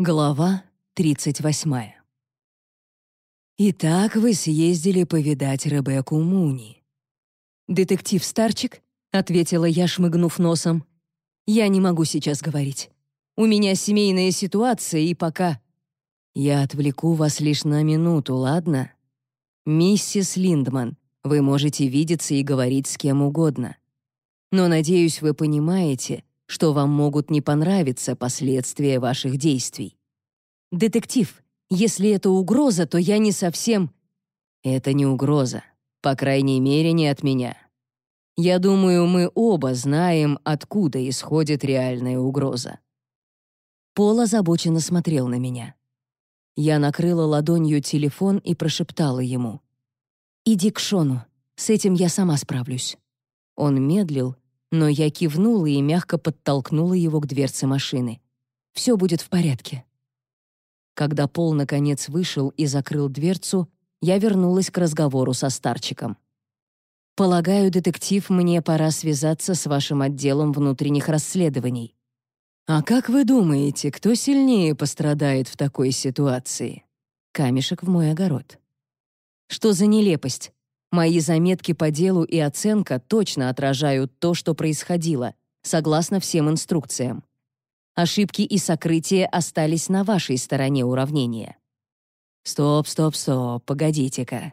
Глава 38. «Итак, вы съездили повидать Ребекку Муни». «Детектив Старчик?» — ответила я, шмыгнув носом. «Я не могу сейчас говорить. У меня семейная ситуация, и пока...» «Я отвлеку вас лишь на минуту, ладно? Миссис Линдман, вы можете видеться и говорить с кем угодно. Но, надеюсь, вы понимаете, что вам могут не понравиться последствия ваших действий. Детектив, если это угроза, то я не совсем... Это не угроза, по крайней мере, не от меня. Я думаю, мы оба знаем, откуда исходит реальная угроза. Пол озабоченно смотрел на меня. Я накрыла ладонью телефон и прошептала ему. «Иди к Шону, с этим я сама справлюсь». Он медлил, но я кивнула и мягко подтолкнула его к дверце машины. «Все будет в порядке». Когда Пол наконец вышел и закрыл дверцу, я вернулась к разговору со старчиком. «Полагаю, детектив, мне пора связаться с вашим отделом внутренних расследований». «А как вы думаете, кто сильнее пострадает в такой ситуации?» Камешек в мой огород. «Что за нелепость? Мои заметки по делу и оценка точно отражают то, что происходило, согласно всем инструкциям. Ошибки и сокрытия остались на вашей стороне уравнения. Стоп, стоп, стоп, погодите-ка.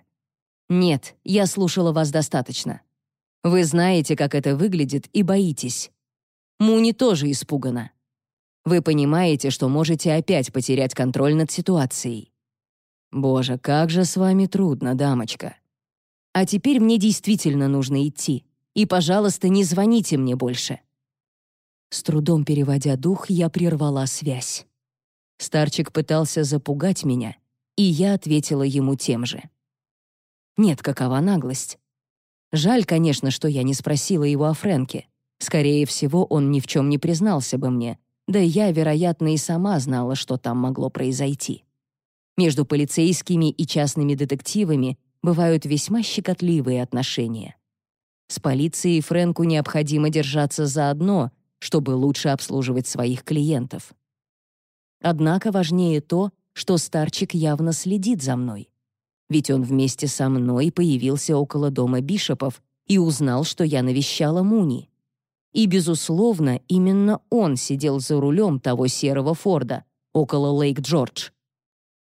Нет, я слушала вас достаточно. Вы знаете, как это выглядит, и боитесь. Муни тоже испугана. Вы понимаете, что можете опять потерять контроль над ситуацией. Боже, как же с вами трудно, дамочка. А теперь мне действительно нужно идти. И, пожалуйста, не звоните мне больше». С трудом переводя дух, я прервала связь. Старчик пытался запугать меня, и я ответила ему тем же. Нет, какова наглость. Жаль, конечно, что я не спросила его о Фрэнке. Скорее всего, он ни в чем не признался бы мне, да я, вероятно, и сама знала, что там могло произойти. Между полицейскими и частными детективами бывают весьма щекотливые отношения. С полицией Фрэнку необходимо держаться заодно, чтобы лучше обслуживать своих клиентов. Однако важнее то, что старчик явно следит за мной. Ведь он вместе со мной появился около дома Бишопов и узнал, что я навещала Муни. И, безусловно, именно он сидел за рулем того серого Форда около Лейк-Джордж.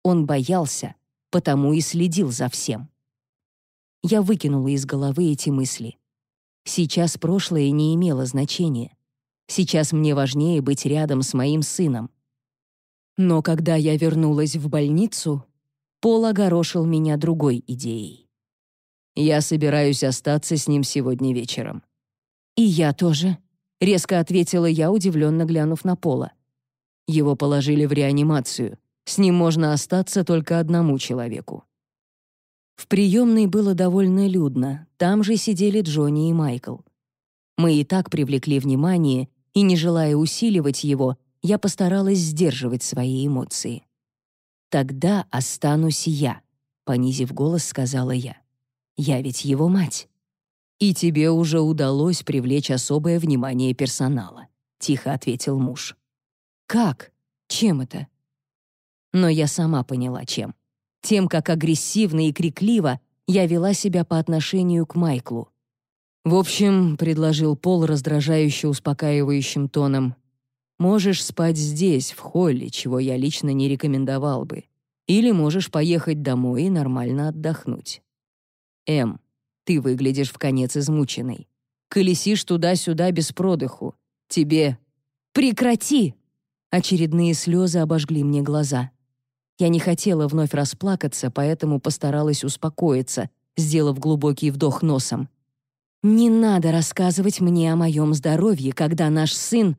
Он боялся, потому и следил за всем. Я выкинула из головы эти мысли. Сейчас прошлое не имело значения. Сейчас мне важнее быть рядом с моим сыном. Но когда я вернулась в больницу, Пол огорошил меня другой идеей. Я собираюсь остаться с ним сегодня вечером. «И я тоже», — резко ответила я, удивленно глянув на Пола. Его положили в реанимацию. С ним можно остаться только одному человеку. В приемной было довольно людно, там же сидели Джонни и Майкл. Мы и так привлекли внимание, и, не желая усиливать его, я постаралась сдерживать свои эмоции. «Тогда останусь я», — понизив голос, сказала я. «Я ведь его мать». «И тебе уже удалось привлечь особое внимание персонала», — тихо ответил муж. «Как? Чем это?» Но я сама поняла, чем тем, как агрессивно и крикливо я вела себя по отношению к Майклу. «В общем», — предложил Пол раздражающе успокаивающим тоном, «можешь спать здесь, в холле, чего я лично не рекомендовал бы. Или можешь поехать домой и нормально отдохнуть. Эм, ты выглядишь в конец измученной. Колесишь туда-сюда без продыху. Тебе... Прекрати!» Очередные слезы обожгли мне глаза. Я не хотела вновь расплакаться, поэтому постаралась успокоиться, сделав глубокий вдох носом. «Не надо рассказывать мне о моем здоровье, когда наш сын...»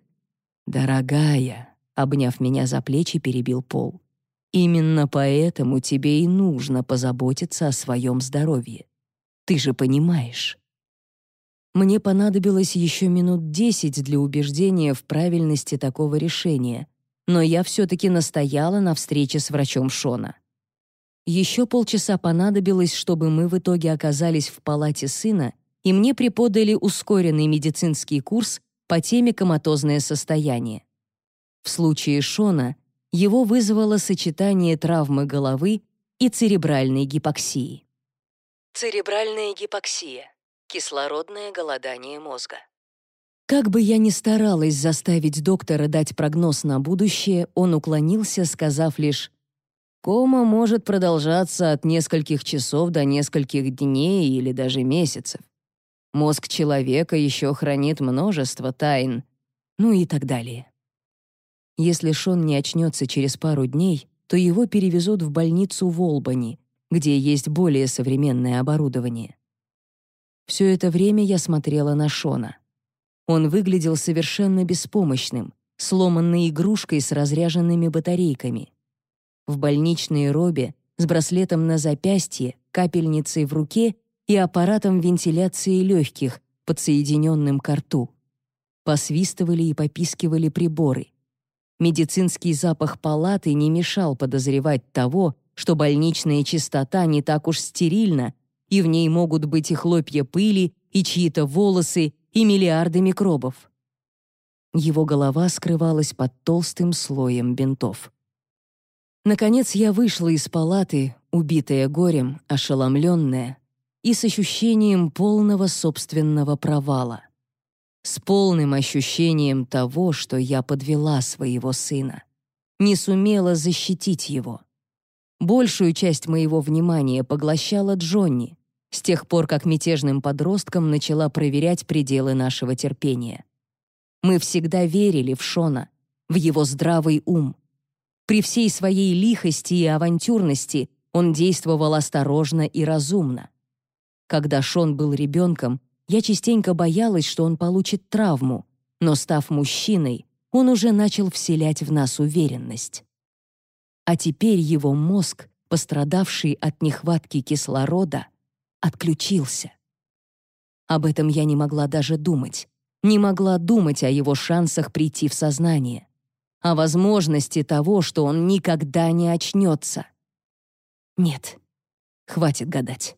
«Дорогая», — обняв меня за плечи, перебил Пол. «Именно поэтому тебе и нужно позаботиться о своем здоровье. Ты же понимаешь». Мне понадобилось еще минут десять для убеждения в правильности такого решения, но я все-таки настояла на встрече с врачом Шона. Еще полчаса понадобилось, чтобы мы в итоге оказались в палате сына, и мне преподали ускоренный медицинский курс по теме коматозное состояние. В случае Шона его вызвало сочетание травмы головы и церебральной гипоксии. Церебральная гипоксия — кислородное голодание мозга. Как бы я ни старалась заставить доктора дать прогноз на будущее, он уклонился, сказав лишь «Кома может продолжаться от нескольких часов до нескольких дней или даже месяцев. Мозг человека еще хранит множество тайн, ну и так далее. Если Шон не очнется через пару дней, то его перевезут в больницу в Олбани, где есть более современное оборудование. Все это время я смотрела на Шона. Он выглядел совершенно беспомощным, сломанной игрушкой с разряженными батарейками. В больничной робе, с браслетом на запястье, капельницей в руке и аппаратом вентиляции легких, подсоединенным к рту. Посвистывали и попискивали приборы. Медицинский запах палаты не мешал подозревать того, что больничная чистота не так уж стерильна, и в ней могут быть и хлопья пыли, и чьи-то волосы, и миллиарды микробов. Его голова скрывалась под толстым слоем бинтов. Наконец я вышла из палаты, убитая горем, ошеломленная и с ощущением полного собственного провала с полным ощущением того, что я подвела своего сына, не сумела защитить его. Большую часть моего внимания поглощала Джонни, с тех пор, как мятежным подростком начала проверять пределы нашего терпения. Мы всегда верили в Шона, в его здравый ум. При всей своей лихости и авантюрности он действовал осторожно и разумно. Когда Шон был ребенком, я частенько боялась, что он получит травму, но, став мужчиной, он уже начал вселять в нас уверенность. А теперь его мозг, пострадавший от нехватки кислорода, отключился. Об этом я не могла даже думать. Не могла думать о его шансах прийти в сознание. О возможности того, что он никогда не очнется. Нет, хватит гадать.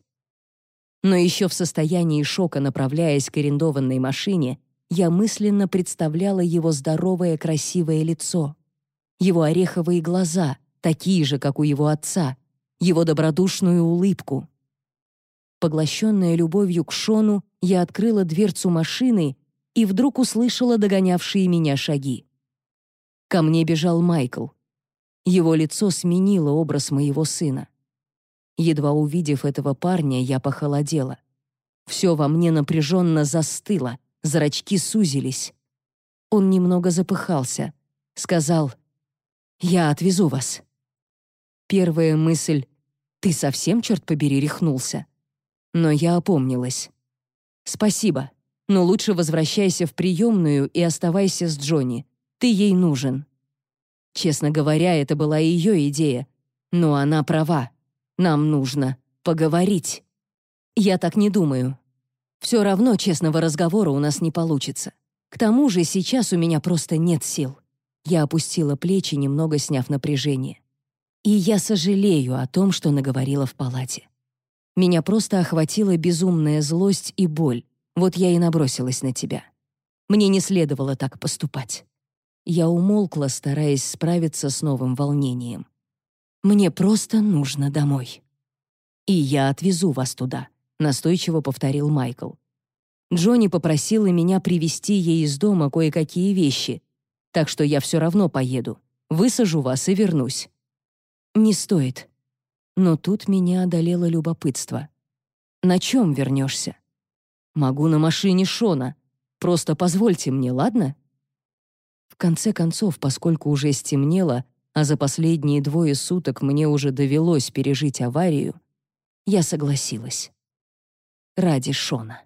Но еще в состоянии шока, направляясь к арендованной машине, я мысленно представляла его здоровое красивое лицо, его ореховые глаза, такие же, как у его отца, его добродушную улыбку. Поглощенная любовью к Шону, я открыла дверцу машины и вдруг услышала догонявшие меня шаги. Ко мне бежал Майкл. Его лицо сменило образ моего сына. Едва увидев этого парня, я похолодела. Все во мне напряженно застыло, зрачки сузились. Он немного запыхался. Сказал, «Я отвезу вас». Первая мысль «Ты совсем, черт побери, рехнулся?» Но я опомнилась. «Спасибо, но лучше возвращайся в приемную и оставайся с Джонни. Ты ей нужен». Честно говоря, это была ее идея, но она права. Нам нужно поговорить. Я так не думаю. Все равно честного разговора у нас не получится. К тому же сейчас у меня просто нет сил. Я опустила плечи, немного сняв напряжение. И я сожалею о том, что наговорила в палате. Меня просто охватила безумная злость и боль. Вот я и набросилась на тебя. Мне не следовало так поступать. Я умолкла, стараясь справиться с новым волнением. Мне просто нужно домой. И я отвезу вас туда, настойчиво повторил Майкл. Джонни попросила меня привезти ей из дома кое-какие вещи, так что я все равно поеду. Высажу вас и вернусь. Не стоит. Но тут меня одолело любопытство. На чем вернешься? Могу на машине Шона. Просто позвольте мне, ладно? В конце концов, поскольку уже стемнело, а за последние двое суток мне уже довелось пережить аварию, я согласилась. Ради Шона.